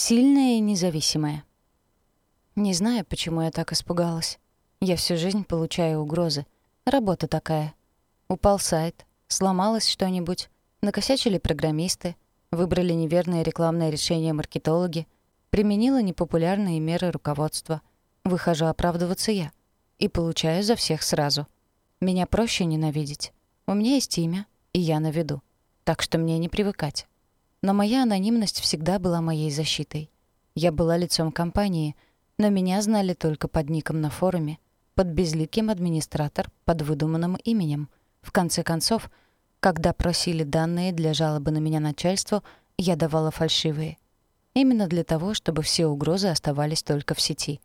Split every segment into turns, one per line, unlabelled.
Сильная и независимая. Не знаю, почему я так испугалась. Я всю жизнь получаю угрозы. Работа такая. Упал сайт, сломалось что-нибудь, накосячили программисты, выбрали неверное рекламное решение маркетологи, применила непопулярные меры руководства. Выхожу оправдываться я. И получаю за всех сразу. Меня проще ненавидеть. У меня есть имя, и я на виду. Так что мне не привыкать. Но моя анонимность всегда была моей защитой. Я была лицом компании, но меня знали только под ником на форуме, под безликим администратор под выдуманным именем. В конце концов, когда просили данные для жалобы на меня начальству, я давала фальшивые. Именно для того, чтобы все угрозы оставались только в сети.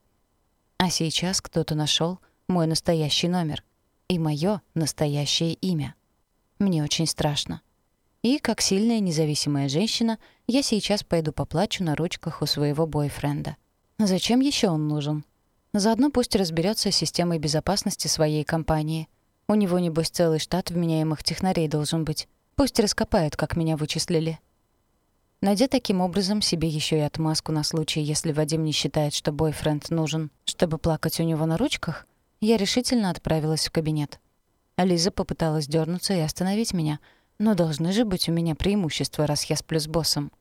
А сейчас кто-то нашел мой настоящий номер и мое настоящее имя. Мне очень страшно. И, как сильная независимая женщина, я сейчас пойду поплачу на ручках у своего бойфренда. Зачем еще он нужен? Заодно пусть разберется с системой безопасности своей компании. У него, небось, целый штат вменяемых технарей должен быть. Пусть раскопают, как меня вычислили. Найдя таким образом себе еще и отмазку на случай, если Вадим не считает, что бойфренд нужен, чтобы плакать у него на ручках, я решительно отправилась в кабинет. Лиза попыталась дернуться и остановить меня — но должны же быть у меня преимущества, раз я сплю с боссом.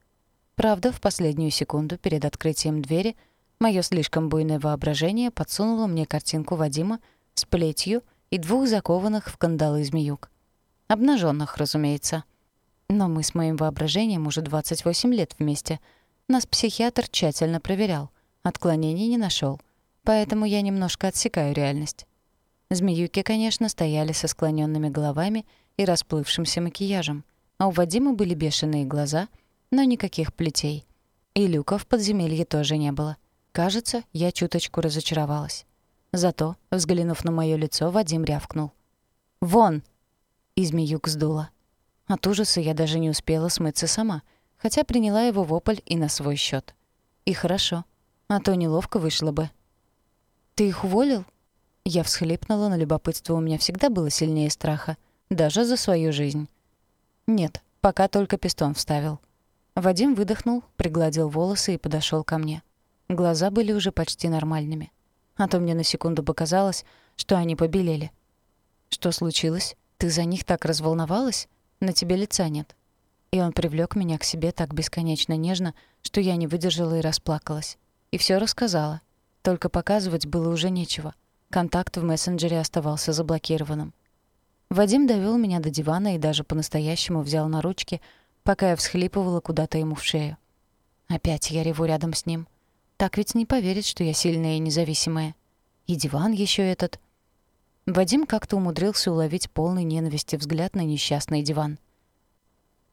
Правда, в последнюю секунду перед открытием двери моё слишком буйное воображение подсунуло мне картинку Вадима с плетью и двух закованных в кандалы змеюк. Обнажённых, разумеется. Но мы с моим воображением уже 28 лет вместе. Нас психиатр тщательно проверял, отклонений не нашёл, поэтому я немножко отсекаю реальность. Змеюки, конечно, стояли со склонёнными головами и расплывшимся макияжем, а у Вадима были бешеные глаза, но никаких плетей. И люка в подземелье тоже не было. Кажется, я чуточку разочаровалась. Зато, взглянув на моё лицо, Вадим рявкнул. «Вон!» И змеюк сдуло. От ужаса я даже не успела смыться сама, хотя приняла его вопль и на свой счёт. И хорошо, а то неловко вышло бы. «Ты их уволил?» Я всхлипнула, но любопытство у меня всегда было сильнее страха — даже за свою жизнь. Нет, пока только пистон вставил. Вадим выдохнул, пригладил волосы и подошел ко мне. Глаза были уже почти нормальными. А то мне на секунду показалось, что они побелели. «Что случилось? Ты за них так разволновалась? На тебе лица нет». И он привлёк меня к себе так бесконечно нежно, что я не выдержала и расплакалась. И всё рассказала. Только показывать было уже нечего. Контакт в мессенджере оставался заблокированным. Вадим довёл меня до дивана и даже по-настоящему взял на ручки, пока я всхлипывала куда-то ему в шею. Опять я реву рядом с ним. Так ведь не поверит, что я сильная и независимая. И диван ещё этот. Вадим как-то умудрился уловить полный ненависти взгляд на несчастный диван.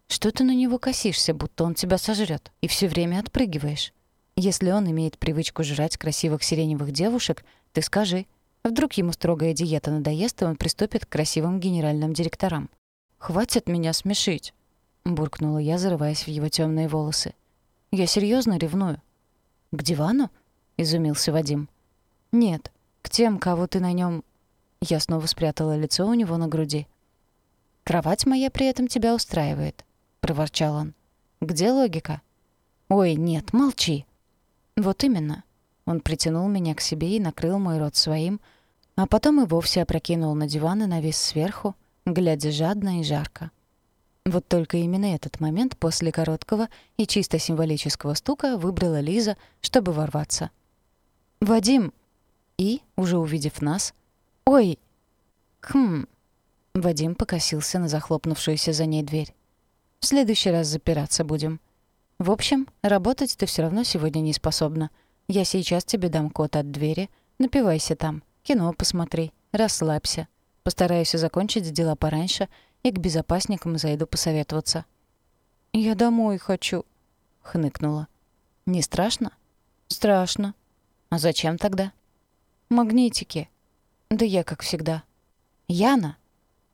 «Что ты на него косишься, будто он тебя сожрёт, и всё время отпрыгиваешь? Если он имеет привычку жрать красивых сиреневых девушек, ты скажи — Вдруг ему строгая диета надоест, и он приступит к красивым генеральным директорам. «Хватит меня смешить!» — буркнула я, зарываясь в его темные волосы. «Я серьезно ревную». «К дивану?» — изумился Вадим. «Нет, к тем, кого ты на нем. Я снова спрятала лицо у него на груди. «Кровать моя при этом тебя устраивает», — проворчал он. «Где логика?» «Ой, нет, молчи». «Вот именно. Он притянул меня к себе и накрыл мой рот своим, а потом и вовсе опрокинул на диван и навис сверху, глядя жадно и жарко. Вот только именно этот момент после короткого и чисто символического стука выбрала Лиза, чтобы ворваться. «Вадим!» И, уже увидев нас, «Ой!» «Хм...» Вадим покосился на захлопнувшуюся за ней дверь. «В следующий раз запираться будем. В общем, работать ты все равно сегодня не способна. Я сейчас тебе дам код от двери. Напивайся там. Кино посмотри. Расслабься. Постараюсь закончить дела пораньше и к безопасникам зайду посоветоваться». «Я домой хочу», — хныкнула. «Не страшно?» «Страшно. А зачем тогда?» «Магнитики». «Да я как всегда». «Яна?»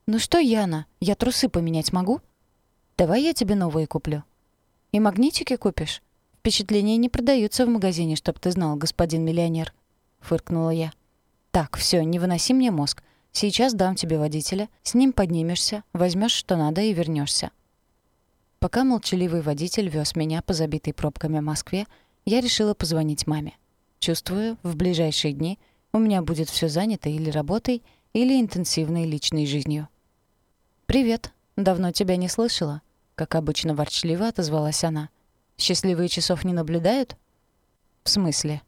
«Ну что, Яна, я трусы поменять могу?» «Давай я тебе новые куплю». «И магнитики купишь?» Впечатления не продаются в магазине, чтоб ты знал, господин миллионер», — фыркнула я. «Так, все, не выноси мне мозг. Сейчас дам тебе водителя, с ним поднимешься, возьмешь что надо и вернешься. Пока молчаливый водитель вез меня по забитой пробками Москве, я решила позвонить маме. Чувствую, в ближайшие дни у меня будет все занято или работой, или интенсивной личной жизнью. «Привет. Давно тебя не слышала», — как обычно ворчливо отозвалась она. «Счастливые часов не наблюдают?» «В смысле?»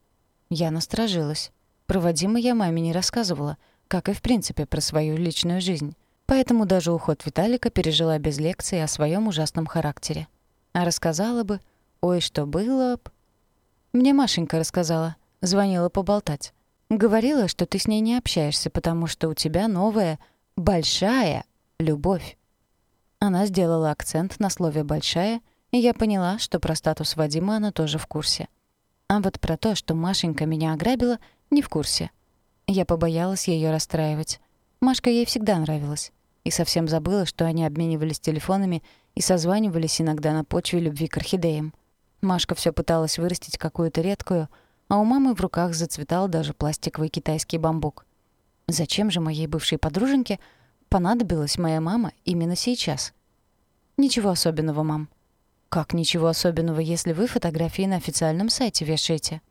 Я насторожилась. Проводимо я маме не рассказывала, как и в принципе про свою личную жизнь. Поэтому даже уход Виталика пережила без лекции о своем ужасном характере. А рассказала бы, ой, что было б... Мне Машенька рассказала, звонила поболтать. Говорила, что ты с ней не общаешься, потому что у тебя новая, большая любовь. Она сделала акцент на слове «большая», я поняла, что про статус Вадима она тоже в курсе. А вот про то, что Машенька меня ограбила, не в курсе. Я побоялась ее расстраивать. Машка ей всегда нравилась. И совсем забыла, что они обменивались телефонами и созванивались иногда на почве любви к орхидеям. Машка все пыталась вырастить какую-то редкую, а у мамы в руках зацветал даже пластиковый китайский бамбук. Зачем же моей бывшей подруженьке понадобилась моя мама именно сейчас? Ничего особенного, мам. Как ничего особенного, если вы фотографии на официальном сайте вешаете?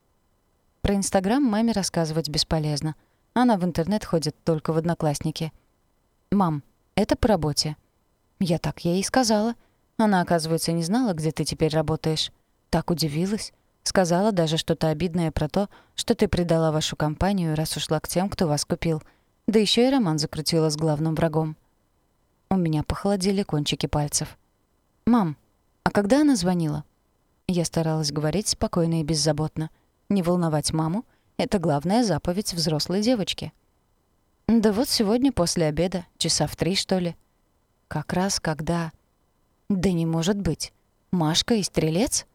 Про Инстаграм маме рассказывать бесполезно. Она в интернет ходит только в Одноклассники. «Мам, это по работе». Я так ей и сказала. Она, оказывается, не знала, где ты теперь работаешь. Так удивилась. Сказала даже что-то обидное про то, что ты предала вашу компанию, раз ушла к тем, кто вас купил. Да еще и роман закрутила с главным врагом. У меня похолодели кончики пальцев. «Мам, а когда она звонила?» Я старалась говорить спокойно и беззаботно. Не волновать маму — это главная заповедь взрослой девочки. «Да вот сегодня после обеда, часа в три, что ли». «Как раз когда...» «Да не может быть. Машка и Стрелец?»